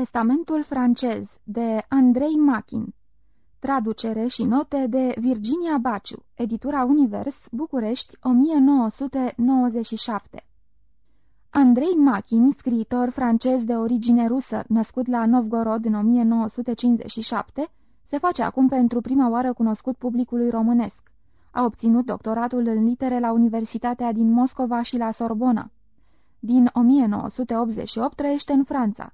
Testamentul francez de Andrei Machin Traducere și note de Virginia Baciu Editura Univers, București, 1997 Andrei Machin, scriitor francez de origine rusă, născut la Novgorod în 1957, se face acum pentru prima oară cunoscut publicului românesc. A obținut doctoratul în litere la Universitatea din Moscova și la Sorbona. Din 1988 trăiește în Franța.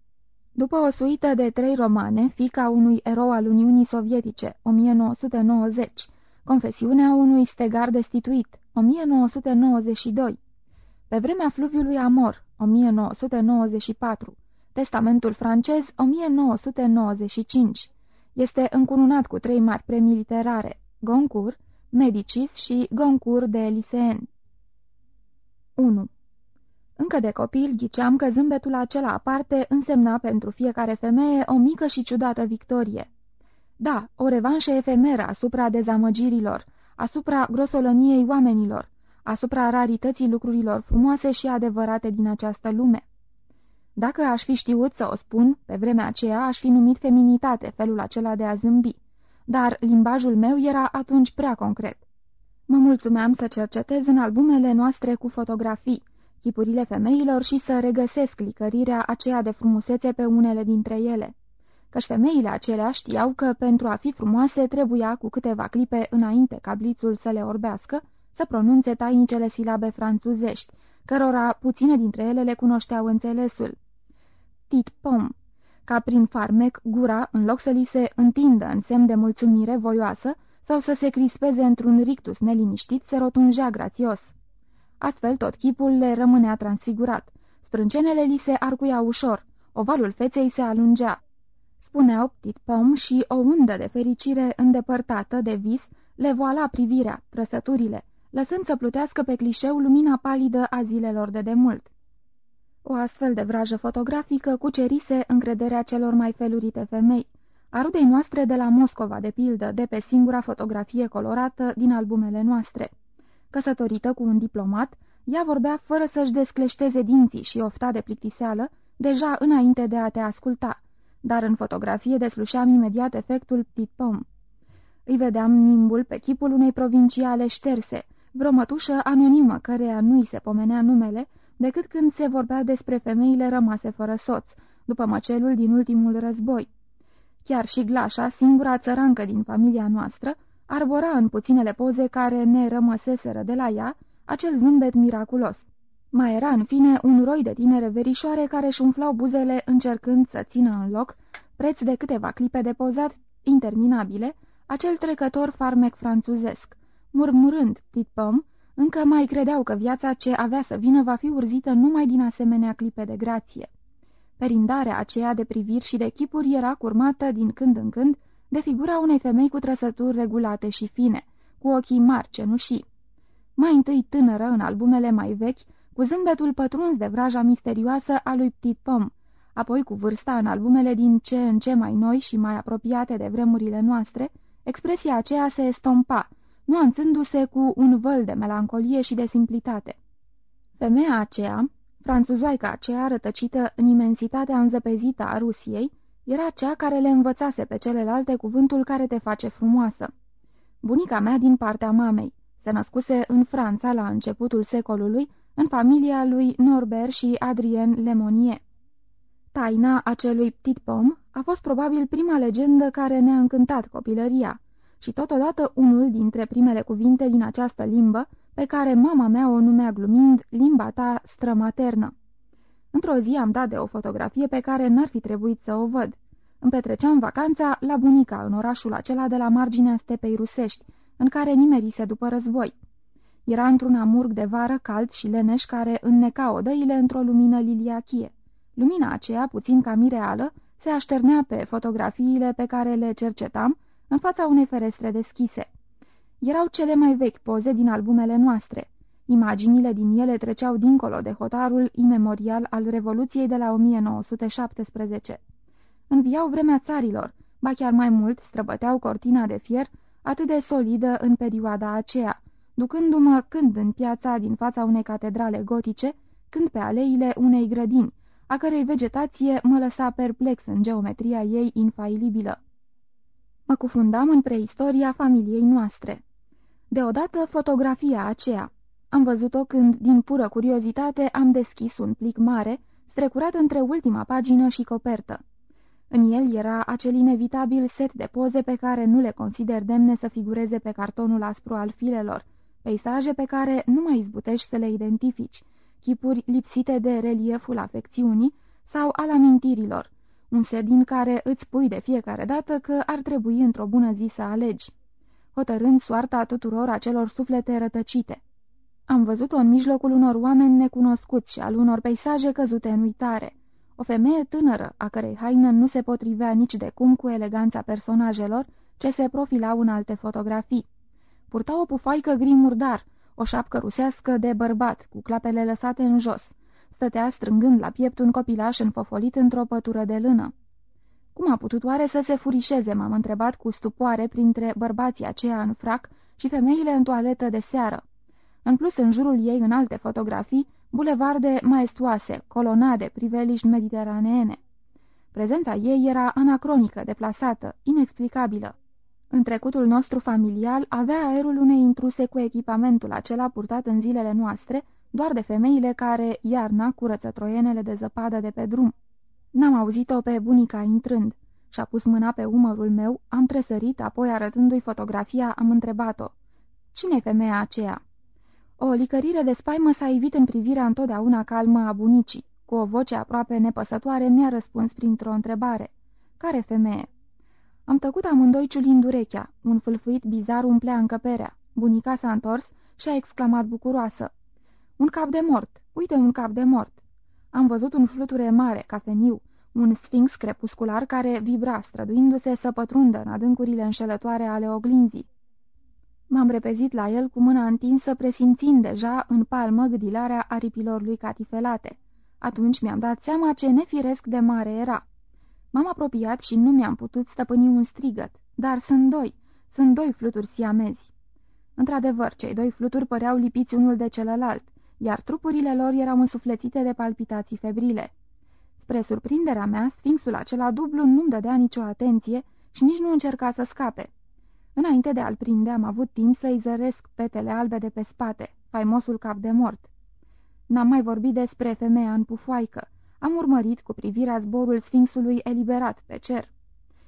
După o suită de trei romane, fica unui erou al Uniunii Sovietice, 1990, Confesiunea unui stegar destituit, 1992, Pe vremea fluviului Amor, 1994, Testamentul francez, 1995, este încununat cu trei mari premii literare, Goncourt, Medicis și Goncourt de Lycéen. 1. Încă de copil ghiceam că zâmbetul acela aparte însemna pentru fiecare femeie o mică și ciudată victorie. Da, o revanșă efemeră asupra dezamăgirilor, asupra grosolăniei oamenilor, asupra rarității lucrurilor frumoase și adevărate din această lume. Dacă aș fi știut să o spun, pe vremea aceea aș fi numit feminitate felul acela de a zâmbi, dar limbajul meu era atunci prea concret. Mă mulțumeam să cercetez în albumele noastre cu fotografii, chipurile femeilor și să regăsesc licărirea aceea de frumusețe pe unele dintre ele. Căci femeile acelea știau că pentru a fi frumoase trebuia cu câteva clipe înainte ca blițul să le orbească, să pronunțe tainicele silabe franțuzești, cărora puține dintre ele le cunoșteau înțelesul. Tit pom, ca prin farmec gura, în loc să li se întindă în semn de mulțumire voioasă sau să se crispeze într-un rictus neliniștit, se rotunjea grațios. Astfel tot chipul le rămânea transfigurat. Sprâncenele li se arcuiau ușor, ovalul feței se alungea. Spuneau Ptit Pom și o undă de fericire îndepărtată de vis le voala privirea, trăsăturile, lăsând să plutească pe clișeu lumina palidă a zilelor de demult. O astfel de vrajă fotografică cucerise încrederea celor mai felurite femei, a rudei noastre de la Moscova, de pildă, de pe singura fotografie colorată din albumele noastre. Căsătorită cu un diplomat, ea vorbea fără să-și descleșteze dinții și ofta de plictiseală, deja înainte de a te asculta, dar în fotografie deslușeam imediat efectul ptit pom. Îi vedeam nimbul pe chipul unei provinciale șterse, vreo mătușă anonimă căreia nu-i se pomenea numele, decât când se vorbea despre femeile rămase fără soț, după măcelul din ultimul război. Chiar și Glașa, singura țărancă din familia noastră, arbora în puținele poze care ne rămăseseră de la ea acel zâmbet miraculos. Mai era, în fine, un roi de tinere verișoare care își umflau buzele încercând să țină în loc, preț de câteva clipe de pozat interminabile, acel trecător farmec franțuzesc. Murmurând, tit pom, încă mai credeau că viața ce avea să vină va fi urzită numai din asemenea clipe de grație. Perindarea aceea de priviri și de chipuri era curmată din când în când de figura unei femei cu trăsături regulate și fine, cu ochii mari cenușii. Mai întâi tânără în albumele mai vechi, cu zâmbetul pătruns de vraja misterioasă a lui Ptit Pom, apoi cu vârsta în albumele din ce în ce mai noi și mai apropiate de vremurile noastre, expresia aceea se estompa, nuanțându-se cu un văl de melancolie și de simplitate. Femeia aceea, franțuzoaica aceea rătăcită în imensitatea înzăpezită a Rusiei, era cea care le învățase pe celelalte cuvântul care te face frumoasă. Bunica mea din partea mamei se născuse în Franța la începutul secolului, în familia lui Norbert și Adrien Lemonie. Taina acelui ptit pom a fost probabil prima legendă care ne-a încântat copilăria și totodată unul dintre primele cuvinte din această limbă pe care mama mea o numea glumind limba ta strămaternă. Într-o zi am dat de o fotografie pe care n-ar fi trebuit să o văd. Îmi petreceam vacanța la bunica în orașul acela de la marginea stepei rusești, în care nimerise după război. Era într-un amurg de vară cald și leneș care înneca odăile într-o lumină liliachie. Lumina aceea, puțin ca mireală, se așternea pe fotografiile pe care le cercetam în fața unei ferestre deschise. Erau cele mai vechi poze din albumele noastre. Imaginile din ele treceau dincolo de hotarul imemorial al Revoluției de la 1917. Înviau vremea țarilor, ba chiar mai mult străbăteau cortina de fier, atât de solidă în perioada aceea, ducându-mă când în piața din fața unei catedrale gotice, când pe aleile unei grădini, a cărei vegetație mă lăsa perplex în geometria ei infailibilă. Mă cufundam în preistoria familiei noastre. Deodată fotografia aceea. Am văzut-o când, din pură curiozitate, am deschis un plic mare, strecurat între ultima pagină și copertă. În el era acel inevitabil set de poze pe care nu le consider demne să figureze pe cartonul aspru al filelor, peisaje pe care nu mai izbutești să le identifici, chipuri lipsite de relieful afecțiunii sau al amintirilor, un set din care îți pui de fiecare dată că ar trebui într-o bună zi să alegi, hotărând soarta tuturor acelor suflete rătăcite. Am văzut-o în mijlocul unor oameni necunoscuți și al unor peisaje căzute în uitare, o femeie tânără, a cărei haină nu se potrivea nici de cum cu eleganța personajelor ce se profilau în alte fotografii. Purta o pufaică gri murdar, o șapcă rusească de bărbat, cu clapele lăsate în jos. Stătea strângând la piept un copilaș înfofolit într-o pătură de lână. Cum a putut oare să se furișeze, m-am întrebat cu stupoare printre bărbații aceia în frac și femeile în toaletă de seară. În plus, în jurul ei, în alte fotografii, bulevarde maestuoase, colonade, priveliști mediteraneene. Prezența ei era anacronică, deplasată, inexplicabilă. În trecutul nostru familial avea aerul unei intruse cu echipamentul acela purtat în zilele noastre, doar de femeile care, iarna, curăță troienele de zăpadă de pe drum. N-am auzit-o pe bunica intrând. Și-a pus mâna pe umărul meu, am tresărit, apoi arătându-i fotografia, am întrebat-o. Cine-i femeia aceea?" O licărire de spaimă s-a ivit în privirea întotdeauna calmă a bunicii. Cu o voce aproape nepăsătoare mi-a răspuns printr-o întrebare. Care femeie?" Am tăcut amândoi ciulind urechea. Un fâlfâit bizar umplea încăperea. Bunica s-a întors și a exclamat bucuroasă. Un cap de mort! Uite un cap de mort!" Am văzut un fluture mare, cafeniu, un sfinx crepuscular care vibra, străduindu-se să pătrundă în adâncurile înșelătoare ale oglinzii. M-am repezit la el cu mâna întinsă, presimțind deja în palmă gâdilarea aripilor lui catifelate. Atunci mi-am dat seama ce nefiresc de mare era. M-am apropiat și nu mi-am putut stăpâni un strigăt, dar sunt doi, sunt doi fluturi siamezi. Într-adevăr, cei doi fluturi păreau lipiți unul de celălalt, iar trupurile lor erau însuflețite de palpitații febrile. Spre surprinderea mea, sfinxul acela dublu nu-mi dădea nicio atenție și nici nu încerca să scape. Înainte de a-l prinde, am avut timp să-i zăresc petele albe de pe spate, faimosul cap de mort. N-am mai vorbit despre femeia în pufoaică. Am urmărit cu privirea zborul sfinxului eliberat pe cer.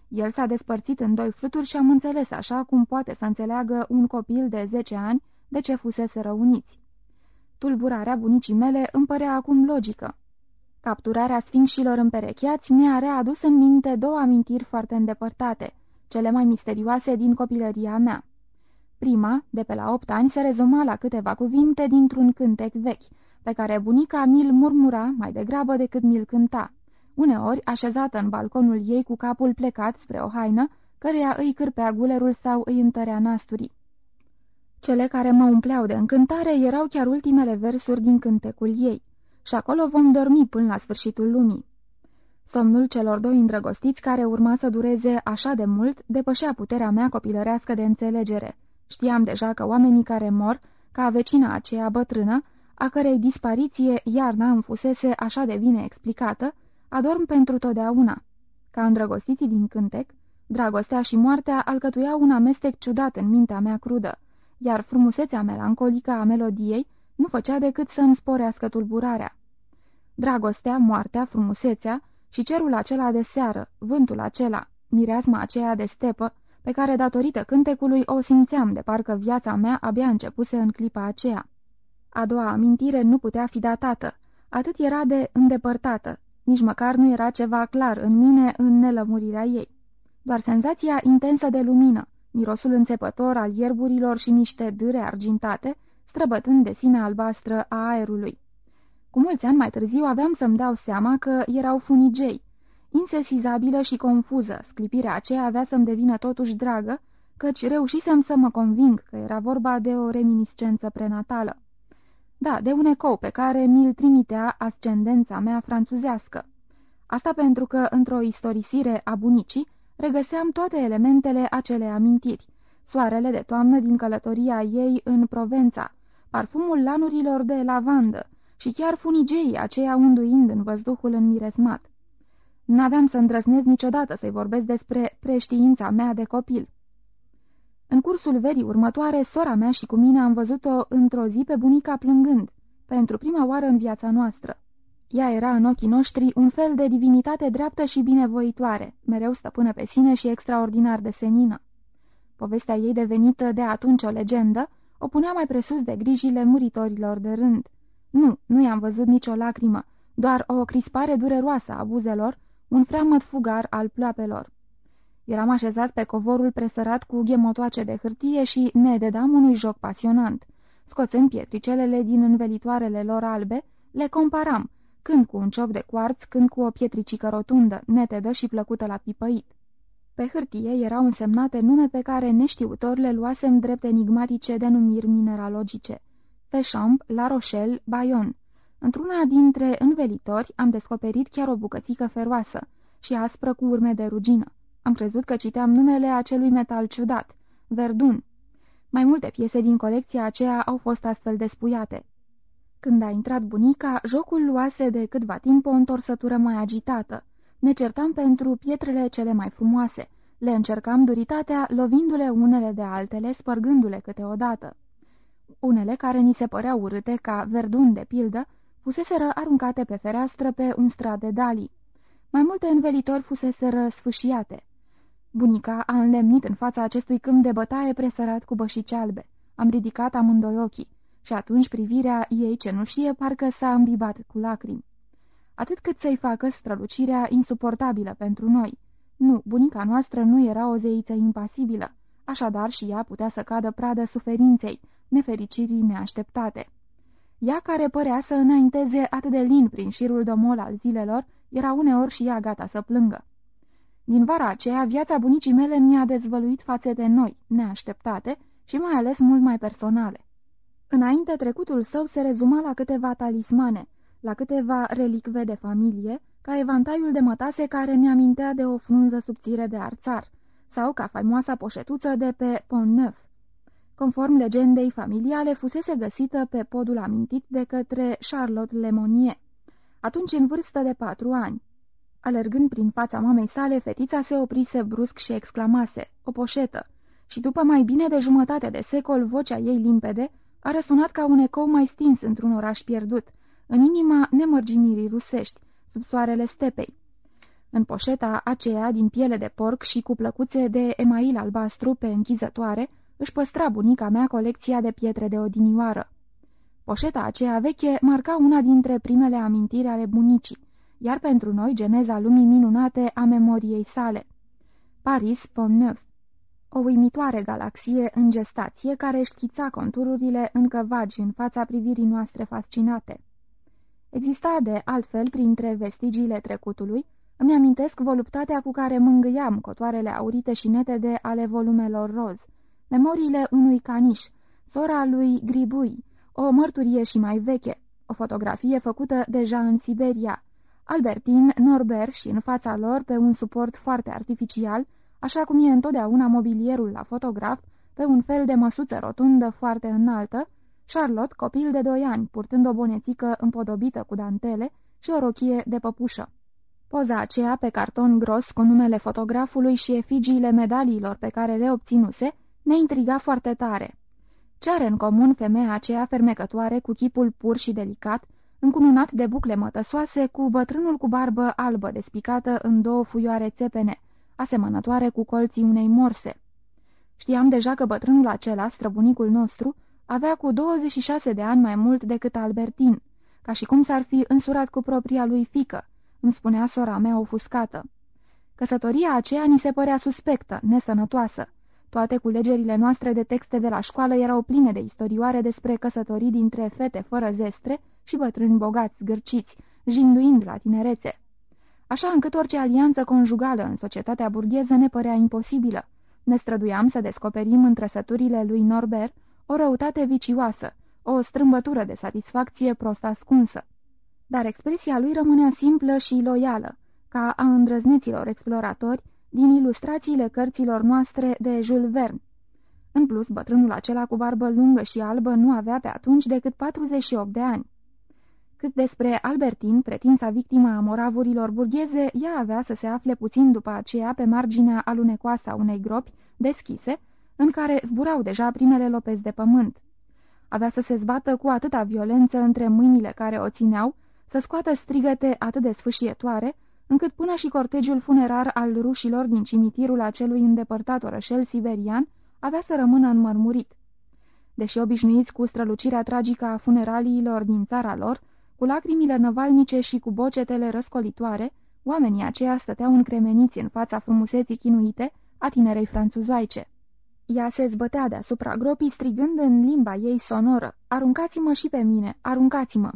El s-a despărțit în doi fluturi și am înțeles așa cum poate să înțeleagă un copil de 10 ani de ce fusese răuniți. Tulburarea bunicii mele îmi părea acum logică. Capturarea sfinxilor împerecheați mi-a readus în minte două amintiri foarte îndepărtate, cele mai misterioase din copilăria mea. Prima, de pe la opt ani, se rezuma la câteva cuvinte dintr-un cântec vechi, pe care bunica mi-l murmura mai degrabă decât mi-l cânta, uneori așezată în balconul ei cu capul plecat spre o haină, căreia îi cârpea gulerul sau îi întărea nasturii. Cele care mă umpleau de încântare erau chiar ultimele versuri din cântecul ei. Și acolo vom dormi până la sfârșitul lumii. Somnul celor doi îndrăgostiți care urma să dureze așa de mult depășea puterea mea copilărească de înțelegere. Știam deja că oamenii care mor, ca vecina aceea bătrână, a cărei dispariție iarna îmi fusese așa de bine explicată, adorm pentru totdeauna. Ca îndrăgostiții din cântec, dragostea și moartea alcătuiau un amestec ciudat în mintea mea crudă, iar frumusețea melancolică a melodiei nu făcea decât să îmi sporească tulburarea. Dragostea, moartea, frumusețea și cerul acela de seară, vântul acela, mireasma aceea de stepă, pe care, datorită cântecului, o simțeam de parcă viața mea abia începuse în clipa aceea. A doua amintire nu putea fi datată, atât era de îndepărtată, nici măcar nu era ceva clar în mine în nelămurirea ei. Doar senzația intensă de lumină, mirosul înțepător al ierburilor și niște dâre argintate, străbătând de sime albastră a aerului. Cu mulți ani mai târziu aveam să-mi dau seama că erau funigei. Insesizabilă și confuză, sclipirea aceea avea să-mi devină totuși dragă, căci reușisem să mă conving că era vorba de o reminiscență prenatală. Da, de un ecou pe care mi-l trimitea ascendența mea franțuzească. Asta pentru că, într-o istorisire a bunicii, regăseam toate elementele acele amintiri. Soarele de toamnă din călătoria ei în Provența, parfumul lanurilor de lavandă, și chiar funigeii aceia unduind în văzduhul înmiresmat. N-aveam să îndrăznesc niciodată să-i vorbesc despre preștiința mea de copil. În cursul verii următoare, sora mea și cu mine am văzut-o într-o zi pe bunica plângând, pentru prima oară în viața noastră. Ea era în ochii noștri un fel de divinitate dreaptă și binevoitoare, mereu stăpână pe sine și extraordinar de senină. Povestea ei devenită de atunci o legendă, o punea mai presus de grijile muritorilor de rând. Nu, nu i-am văzut nicio lacrimă, doar o crispare dureroasă a buzelor, un freamăt fugar al ploapelor. Eram așezați pe covorul presărat cu ghemotoace de hârtie și ne dedam unui joc pasionant. Scoțând pietricelele din învelitoarele lor albe, le comparam, când cu un ciop de cuarț, când cu o pietricică rotundă, netedă și plăcută la pipăit. Pe hârtie erau însemnate nume pe care neștiutor le luasem drept enigmatice denumiri mineralogice. Féchamp, La Rochelle, Bayonne. Într-una dintre învelitori am descoperit chiar o bucățică feroasă și aspră cu urme de rugină. Am crezut că citeam numele acelui metal ciudat, verdun. Mai multe piese din colecția aceea au fost astfel despuiate. Când a intrat bunica, jocul luase de câtva timp o întorsătură mai agitată. Ne certam pentru pietrele cele mai frumoase. Le încercam duritatea, lovindu-le unele de altele, spărgându-le câteodată. Unele care ni se păreau urâte, ca verdun de pildă, fuseseră aruncate pe fereastră pe un strat de dalii. Mai multe învelitori fuseseră sfâșiate. Bunica a înlemnit în fața acestui câmp de bătaie presărat cu bășici albe. Am ridicat amândoi ochii și atunci privirea ei cenușie parcă s-a îmbibat cu lacrimi. Atât cât să-i facă strălucirea insuportabilă pentru noi. Nu, bunica noastră nu era o zeiță impasibilă, așadar și ea putea să cadă pradă suferinței, nefericirii neașteptate. Ea care părea să înainteze atât de lin prin șirul domol al zilelor, era uneori și ea gata să plângă. Din vara aceea, viața bunicii mele mi-a dezvăluit fațete noi, neașteptate și mai ales mult mai personale. Înainte, trecutul său se rezuma la câteva talismane, la câteva relicve de familie, ca evantaiul de mătase care mi-amintea de o frunză subțire de arțar, sau ca faimoasa poșetuță de pe Pont Neuf. Conform legendei familiale, fusese găsită pe podul amintit de către Charlotte Lemonnier, atunci în vârstă de patru ani. Alergând prin fața mamei sale, fetița se oprise brusc și exclamase, o poșetă, și după mai bine de jumătate de secol, vocea ei limpede a răsunat ca un ecou mai stins într-un oraș pierdut, în inima nemărginirii rusești, sub soarele stepei. În poșeta aceea din piele de porc și cu plăcuțe de email albastru pe închizătoare, își păstra bunica mea colecția de pietre de odinioară. Poșeta aceea veche marca una dintre primele amintiri ale bunicii, iar pentru noi geneza lumii minunate a memoriei sale. Paris Pont-Neuf o uimitoare galaxie în gestație care își schița contururile încă vagi în fața privirii noastre fascinate. Exista de altfel printre vestigiile trecutului, îmi amintesc voluptatea cu care mângâiam cotoarele aurite și netede ale volumelor roz, memoriile unui caniș, sora lui Gribui, o mărturie și mai veche, o fotografie făcută deja în Siberia, Albertin, Norbert și în fața lor, pe un suport foarte artificial, așa cum e întotdeauna mobilierul la fotograf, pe un fel de măsuță rotundă foarte înaltă, Charlotte, copil de doi ani, purtând o bonețică împodobită cu dantele și o rochie de păpușă. Poza aceea pe carton gros cu numele fotografului și efigiile medaliilor pe care le obținuse ne intriga foarte tare. Ce are în comun femeia aceea fermecătoare cu chipul pur și delicat, încununat de bucle mătăsoase cu bătrânul cu barbă albă despicată în două fuioare țepene, asemănătoare cu colții unei morse. Știam deja că bătrânul acela, străbunicul nostru, avea cu 26 de ani mai mult decât Albertin, ca și cum s-ar fi însurat cu propria lui fică, îmi spunea sora mea ofuscată. Căsătoria aceea ni se părea suspectă, nesănătoasă. Toate culegerile noastre de texte de la școală erau pline de istorioare despre căsătorii dintre fete fără zestre și bătrâni bogați, gârciți, jinduind la tinerețe așa încât orice alianță conjugală în societatea burgheză ne părea imposibilă. Ne străduiam să descoperim în trăsăturile lui Norbert o răutate vicioasă, o strâmbătură de satisfacție prost ascunsă. Dar expresia lui rămânea simplă și loială, ca a îndrăzneților exploratori din ilustrațiile cărților noastre de Jules Verne. În plus, bătrânul acela cu barbă lungă și albă nu avea pe atunci decât 48 de ani. Cât despre Albertin, pretinsa victima a moravurilor burgheze, ea avea să se afle puțin după aceea pe marginea alunecoasă a unei gropi deschise, în care zburau deja primele lopezi de pământ. Avea să se zbată cu atâta violență între mâinile care o țineau, să scoată strigăte atât de sfâșietoare, încât până și cortegiul funerar al rușilor din cimitirul acelui îndepărtat orășel siberian avea să rămână înmărmurit. Deși obișnuiți cu strălucirea tragică a funeraliilor din țara lor, cu lacrimile năvalnice și cu bocetele răscolitoare, oamenii aceia stăteau încremeniți în fața frumuseții chinuite a tinerei franțuzoaice. Ea se zbătea deasupra gropii strigând în limba ei sonoră, Aruncați-mă și pe mine, aruncați-mă!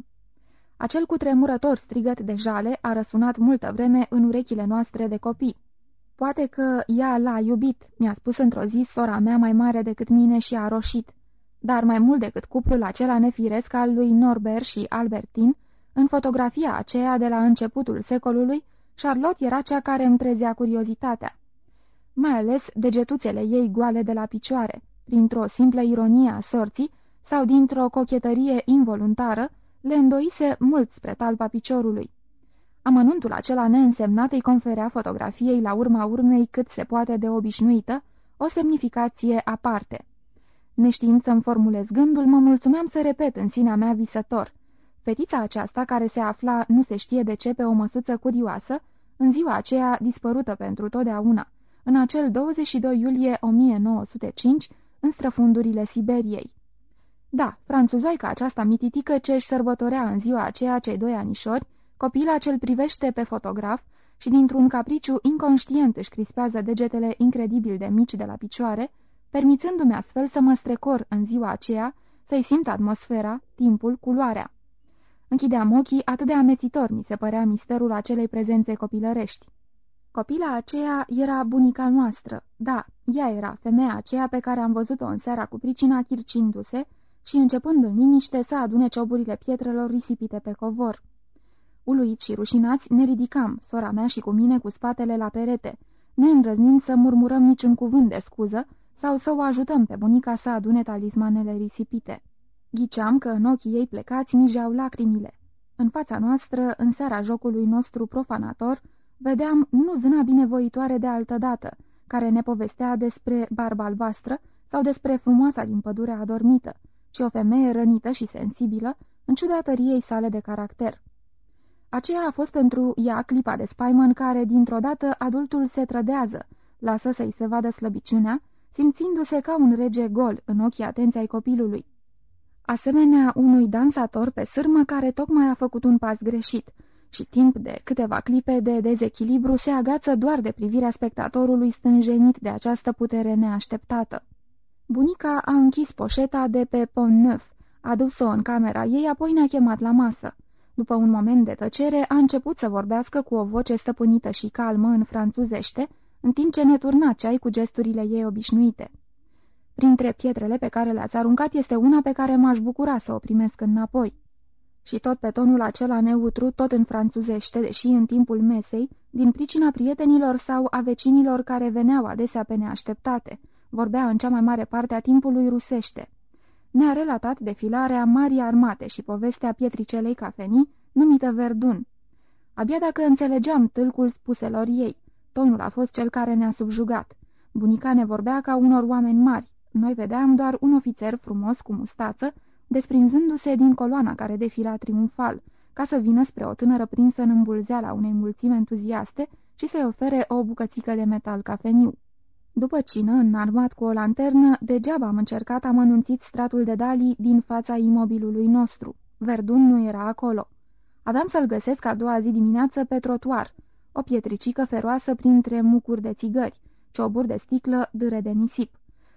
Acel cutremurător strigăt de jale a răsunat multă vreme în urechile noastre de copii. Poate că ea l-a iubit, mi-a spus într-o zi sora mea mai mare decât mine și a roșit dar mai mult decât cuplul acela nefiresc al lui Norbert și Albertin, în fotografia aceea de la începutul secolului, Charlotte era cea care îmi trezea curiozitatea. Mai ales degetuțele ei goale de la picioare, printr-o simplă ironie a sorții sau dintr-o cochetărie involuntară, le îndoise mult spre talpa piciorului. Amănuntul acela neînsemnat îi conferea fotografiei la urma urmei cât se poate de obișnuită, o semnificație aparte. Neștiind să-mi formulez gândul, mă mulțumeam să repet în sinea mea visător. Fetița aceasta, care se afla nu se știe de ce pe o măsuță curioasă, în ziua aceea dispărută pentru totdeauna, în acel 22 iulie 1905, în străfundurile Siberiei. Da, franțuzoica aceasta mititică ce își sărbătorea în ziua aceea cei doi anișori, copila ce-l privește pe fotograf și dintr-un capriciu inconștient își crispează degetele incredibil de mici de la picioare, permițându-mi astfel să mă strecor în ziua aceea, să-i simt atmosfera, timpul, culoarea. Închideam ochii, atât de amețitor mi se părea misterul acelei prezențe copilărești. Copila aceea era bunica noastră, da, ea era femeia aceea pe care am văzut-o în seara cu pricina chircindu-se și începând în liniște să adune cioburile pietrelor risipite pe covor. Uluiți și rușinați ne ridicam, sora mea și cu mine cu spatele la perete, neîndrăznind să murmurăm niciun cuvânt de scuză, sau să o ajutăm pe bunica să adune talismanele risipite. Ghiceam că în ochii ei plecați mijeau lacrimile. În fața noastră, în seara jocului nostru profanator, vedeam nu zâna binevoitoare de altă dată, care ne povestea despre barba albastră sau despre frumoasa din pădurea adormită, ci o femeie rănită și sensibilă, în ciuda tăriei sale de caracter. Aceea a fost pentru ea clipa de spaimă în care, dintr-o dată, adultul se trădează, lasă să-i se vadă slăbiciunea simțindu-se ca un rege gol în ochii atenției copilului. Asemenea unui dansator pe sârmă care tocmai a făcut un pas greșit și timp de câteva clipe de dezechilibru se agață doar de privirea spectatorului stânjenit de această putere neașteptată. Bunica a închis poșeta de pe Pont Neuf, a dus-o în camera ei, apoi ne-a chemat la masă. După un moment de tăcere, a început să vorbească cu o voce stăpânită și calmă în franțuzește, în timp ce ne turna ceai cu gesturile ei obișnuite. Printre pietrele pe care le-ați aruncat este una pe care m-aș bucura să o primesc înapoi. Și tot pe tonul acela neutru, tot în franțuzește, deși în timpul mesei, din pricina prietenilor sau a vecinilor care veneau adesea pe neașteptate, vorbea în cea mai mare parte a timpului rusește. Ne-a relatat defilarea Marii Armate și povestea pietricelei cafenii, numită Verdun. Abia dacă înțelegeam tâlcul spuselor ei, Tonul a fost cel care ne-a subjugat. Bunica ne vorbea ca unor oameni mari. Noi vedeam doar un ofițer frumos cu mustață, desprinzându-se din coloana care defila triumfal, ca să vină spre o tânără prinsă în îmbulzeala unei mulțimi entuziaste și să-i ofere o bucățică de metal cafeniu. După cină, înarmat cu o lanternă, degeaba am încercat amănunțit stratul de dalii din fața imobilului nostru. Verdun nu era acolo. Aveam să-l găsesc a doua zi dimineață pe trotuar, o pietricică feroasă printre mucuri de țigări, cioburi de sticlă, dâre de nisip.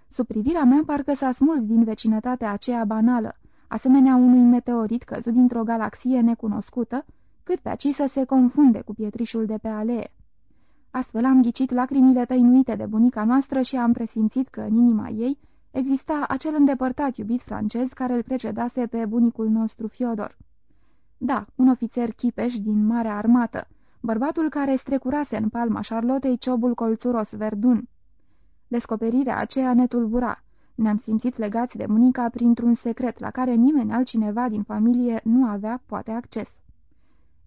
Sub privirea mea parcă s-a smuls din vecinătatea aceea banală, asemenea unui meteorit căzut dintr-o galaxie necunoscută, cât pe aci să se confunde cu pietrișul de pe alee. Astfel am ghicit lacrimile tăinuite de bunica noastră și am presimțit că în inima ei exista acel îndepărtat iubit francez care îl precedase pe bunicul nostru Fiodor. Da, un ofițer chipeș din Marea Armată, bărbatul care strecurase în palma Charlottei ciobul colțuros verdun. Descoperirea aceea ne tulbura. Ne-am simțit legați de bunica printr-un secret la care nimeni altcineva din familie nu avea poate acces.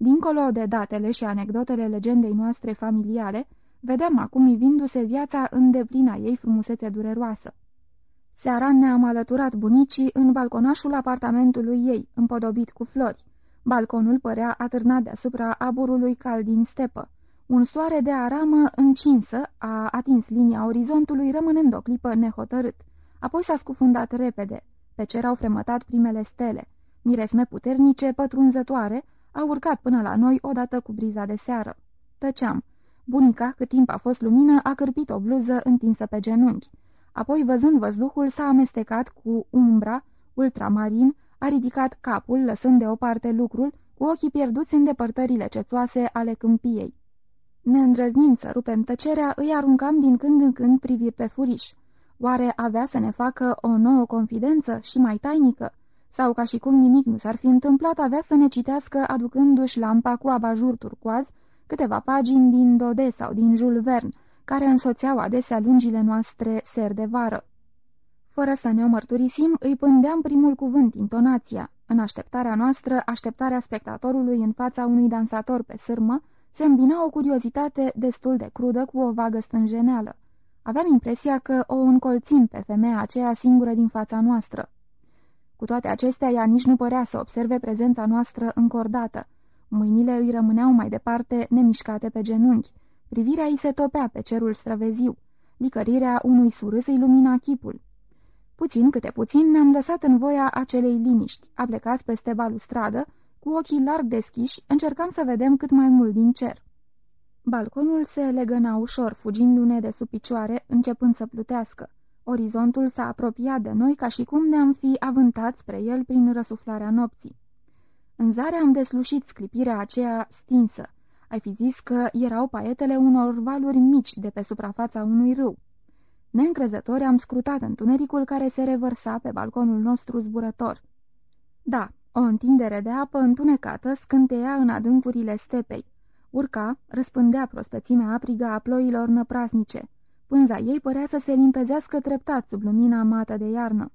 Dincolo de datele și anecdotele legendei noastre familiale, vedem acum ivindu-se viața în deplina ei frumusețe dureroasă. Seara ne-am alăturat bunicii în balconașul apartamentului ei, împodobit cu flori. Balconul părea atârnat deasupra aburului cald din stepă. Un soare de aramă încinsă a atins linia orizontului, rămânând o clipă nehotărât. Apoi s-a scufundat repede. Pe cer au fremătat primele stele. Miresme puternice, pătrunzătoare, au urcat până la noi odată cu briza de seară. Tăceam. Bunica, cât timp a fost lumină, a cârpit o bluză întinsă pe genunchi. Apoi, văzând văzduhul, s-a amestecat cu umbra, ultramarin, a ridicat capul, lăsând deoparte lucrul, cu ochii pierduți în depărtările cețoase ale câmpiei. Ne îndrăznind să rupem tăcerea, îi aruncam din când în când priviri pe furiș. Oare avea să ne facă o nouă confidență și mai tainică? Sau, ca și cum nimic nu s-ar fi întâmplat, avea să ne citească aducându-și lampa cu abajur turcoaz câteva pagini din Dode sau din Jules Verne, care însoțeau adesea lungile noastre ser de vară. Fără să ne o mărturisim, îi pândeam primul cuvânt, intonația. În așteptarea noastră, așteptarea spectatorului în fața unui dansator pe sârmă, se îmbina o curiozitate destul de crudă cu o vagă stânjeneală. Aveam impresia că o încolțim pe femeia aceea singură din fața noastră. Cu toate acestea, ea nici nu părea să observe prezența noastră încordată. Mâinile îi rămâneau mai departe nemișcate pe genunchi. Privirea îi se topea pe cerul străveziu. Licărirea unui surâs îi lumina chipul. Puțin câte puțin ne-am lăsat în voia acelei liniști, aplecați peste balustradă, cu ochii larg deschiși, încercam să vedem cât mai mult din cer. Balconul se legăna ușor, fugindu-ne de sub picioare, începând să plutească. Orizontul s-a apropiat de noi ca și cum ne-am fi avântat spre el prin răsuflarea nopții. În zare am deslușit sclipirea aceea stinsă. Ai fi zis că erau paetele unor valuri mici de pe suprafața unui râu. Neîncrezători am scrutat întunericul care se revărsa pe balconul nostru zburător. Da, o întindere de apă întunecată scânteia în adâncurile stepei. Urca, răspândea prospețimea aprigă a ploilor năprasnice. Pânza ei părea să se limpezească treptat sub lumina mată de iarnă.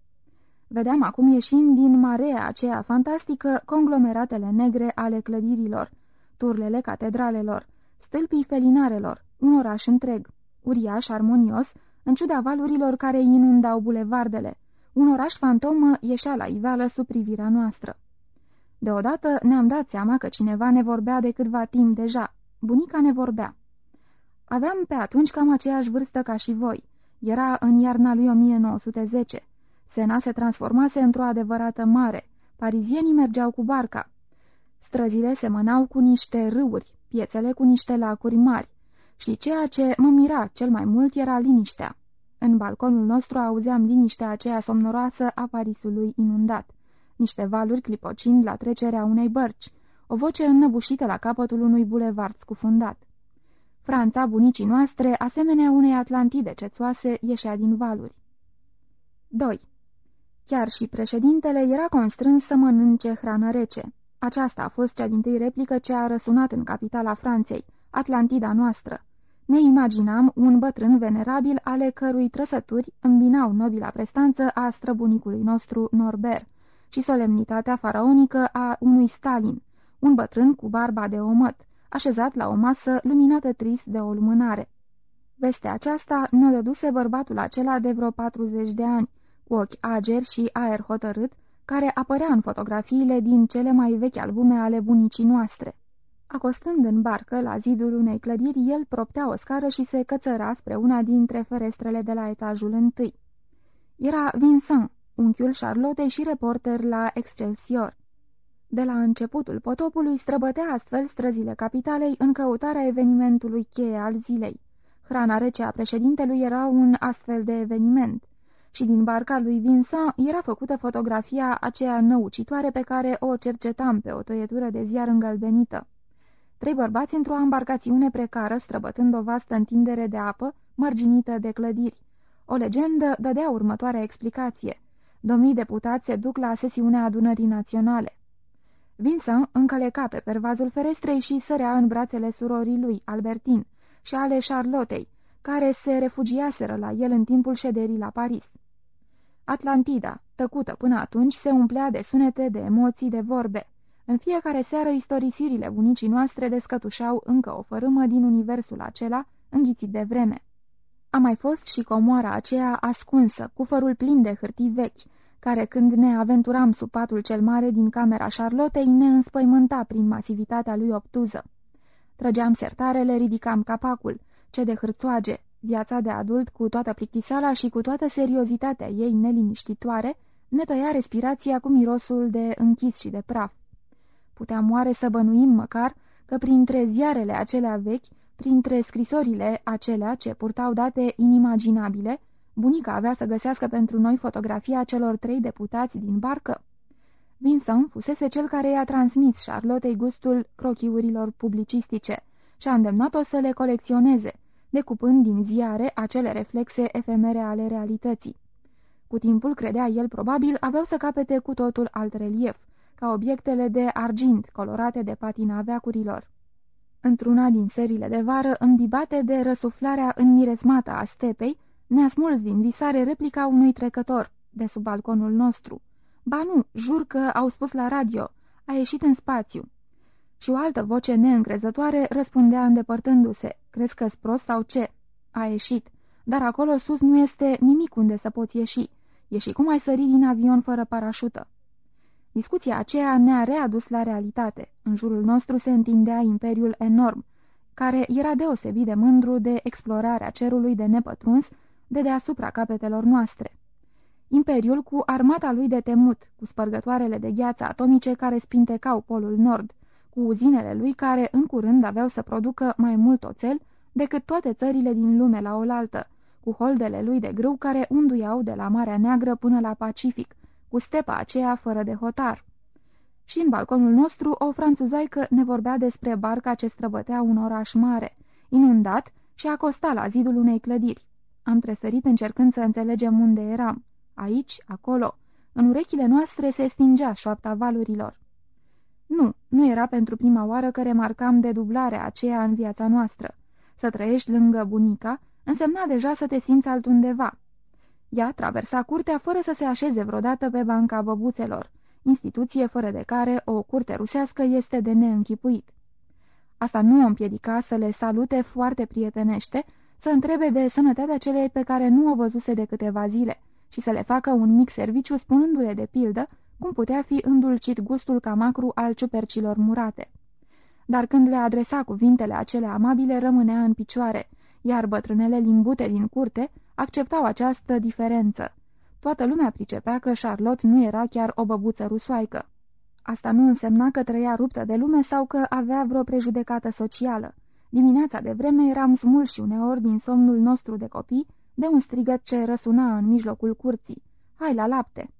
Vedeam acum ieșind din marea aceea fantastică conglomeratele negre ale clădirilor, turlele catedralelor, stâlpii felinarelor, un oraș întreg, uriaș, armonios, în ciuda valurilor care inundau bulevardele. Un oraș fantomă ieșea la iveală sub privirea noastră. Deodată ne-am dat seama că cineva ne vorbea de câtva timp deja. Bunica ne vorbea. Aveam pe atunci cam aceeași vârstă ca și voi. Era în iarna lui 1910. Sena se transformase într-o adevărată mare. Parizienii mergeau cu barca. Străzile semănau cu niște râuri, piețele cu niște lacuri mari. Și ceea ce mă mira cel mai mult era liniștea. În balconul nostru auzeam liniștea aceea somnoroasă a Parisului inundat. Niște valuri clipocind la trecerea unei bărci, o voce înnăbușită la capătul unui bulevard scufundat. Franța, bunicii noastre, asemenea unei Atlantide cețoase, ieșea din valuri. 2. Chiar și președintele era constrâns să mănânce hrană rece. Aceasta a fost cea din tâi replică ce a răsunat în capitala Franței, Atlantida noastră. Ne imaginam un bătrân venerabil ale cărui trăsături îmbinau nobila prestanță a străbunicului nostru Norbert și solemnitatea faraonică a unui Stalin, un bătrân cu barba de omăt, așezat la o masă luminată trist de o lumânare. Vestea aceasta ne-o dăduse bărbatul acela de vreo 40 de ani, cu ochi ageri și aer hotărât, care apărea în fotografiile din cele mai vechi albume ale bunicii noastre. Acostând în barcă la zidul unei clădiri, el proptea o scară și se cățăra spre una dintre ferestrele de la etajul întâi. Era Vincent, unchiul Charlotte și reporter la Excelsior. De la începutul potopului străbătea astfel străzile capitalei în căutarea evenimentului cheie al zilei. Hrana rece a președintelui era un astfel de eveniment și din barca lui Vincent era făcută fotografia aceea năucitoare pe care o cercetam pe o tăietură de ziar îngălbenită. Trei bărbați într-o embarcațiune precară, străbătând o vastă întindere de apă, mărginită de clădiri. O legendă dădea următoarea explicație. Domnii deputați se duc la sesiunea adunării naționale. Vincent încăleca pe pervazul ferestrei și sărea în brațele surorii lui, Albertin, și ale Charlottei, care se refugiaseră la el în timpul șederii la Paris. Atlantida, tăcută până atunci, se umplea de sunete, de emoții, de vorbe. În fiecare seară, istorisirile bunicii noastre descătușau încă o fărâmă din universul acela, înghițit de vreme. A mai fost și comoara aceea ascunsă, cu fărul plin de hârtii vechi, care când ne aventuram sub patul cel mare din camera Charlottei ne înspăimânta prin masivitatea lui obtuză. Trăgeam sertarele, ridicam capacul, ce de hârțoage, viața de adult cu toată plictisala și cu toată seriozitatea ei neliniștitoare, ne tăia respirația cu mirosul de închis și de praf. Puteam oare să bănuim măcar că printre ziarele acelea vechi, printre scrisorile acelea ce purtau date inimaginabile, bunica avea să găsească pentru noi fotografia celor trei deputați din barcă? Vincent fusese cel care i-a transmis Charlottei gustul crochiurilor publicistice și a îndemnat-o să le colecționeze, decupând din ziare acele reflexe efemere ale realității. Cu timpul, credea el probabil, aveau să capete cu totul alt relief, ca obiectele de argint colorate de patina veacurilor. Într-una din serile de vară, îmbibate de răsuflarea înmiresmată a stepei, ne-a smuls din visare replica unui trecător, de sub balconul nostru. Ba nu, jur că au spus la radio, a ieșit în spațiu. Și o altă voce neîncrezătoare răspundea îndepărtându-se, crezi că prost sau ce? A ieșit, dar acolo sus nu este nimic unde să poți ieși. E și cum ai sări din avion fără parașută. Discuția aceea ne-a readus la realitate. În jurul nostru se întindea imperiul enorm, care era deosebit de mândru de explorarea cerului de nepătruns de deasupra capetelor noastre. Imperiul cu armata lui de temut, cu spărgătoarele de gheață atomice care spintecau polul nord, cu uzinele lui care în curând aveau să producă mai mult oțel decât toate țările din lume la oaltă, cu holdele lui de grâu care unduiau de la Marea Neagră până la Pacific, cu stepa aceea fără de hotar. Și în balconul nostru o franțuzaică ne vorbea despre barca ce străbătea un oraș mare, inundat și acosta la zidul unei clădiri. Am tresărit încercând să înțelegem unde eram. Aici, acolo. În urechile noastre se stingea șoapta valurilor. Nu, nu era pentru prima oară că remarcam dedublarea aceea în viața noastră. Să trăiești lângă bunica însemna deja să te simți altundeva. Ea traversa curtea fără să se așeze vreodată pe banca băbuțelor, instituție fără de care o curte rusească este de neînchipuit. Asta nu o împiedica să le salute foarte prietenește, să întrebe de sănătatea celei pe care nu o văzuse de câteva zile și să le facă un mic serviciu spunându-le de pildă cum putea fi îndulcit gustul camacru al ciupercilor murate. Dar când le adresa cuvintele acele amabile, rămânea în picioare, iar bătrânele limbute din curte acceptau această diferență. Toată lumea pricepea că Charlotte nu era chiar o băbuță rusoaică. Asta nu însemna că trăia ruptă de lume sau că avea vreo prejudecată socială. Dimineața de vreme eram smulși uneori din somnul nostru de copii de un strigăt ce răsuna în mijlocul curții. Hai la lapte!